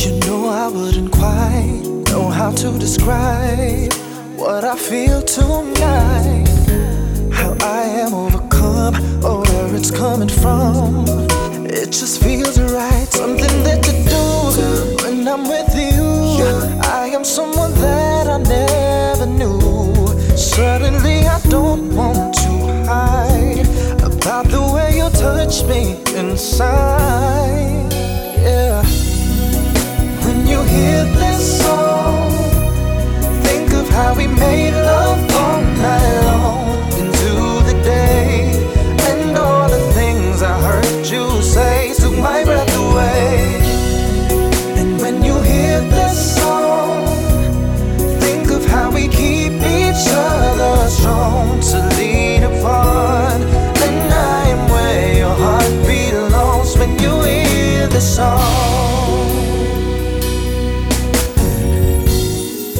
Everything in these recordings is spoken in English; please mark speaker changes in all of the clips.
Speaker 1: You know I wouldn't quite know how to describe what I feel tonight. How I am overcome or where it's coming from. It just feels right, something that you do when I'm with you. I am someone that I never knew. Suddenly I don't want to hide about the way you touch me inside.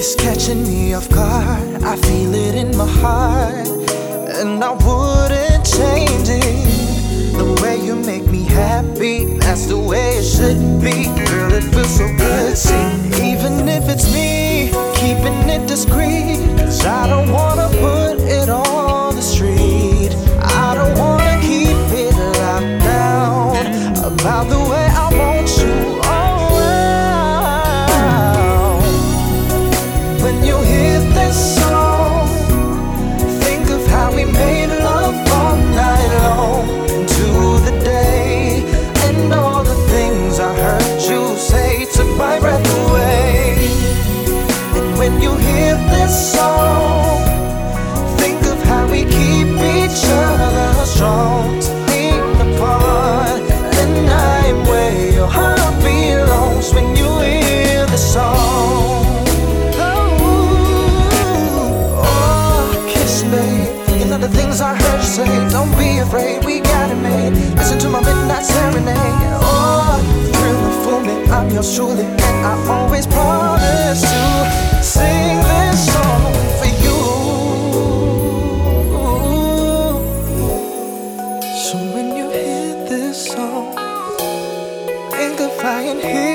Speaker 1: It's catching me off guard. I feel it in my heart, and I wouldn't change it. The way you make me happy, that's the way it should be. Girl, it feels so good. See, even if it's me, keeping it discreet. You hear this song, think of how we keep each other strong to where your heart belongs when you hear the song. Oh, oh, kiss me. The things I heard you say. Don't be afraid, we got it made. Listen to my midnight serenade. Oh, me. I'm think of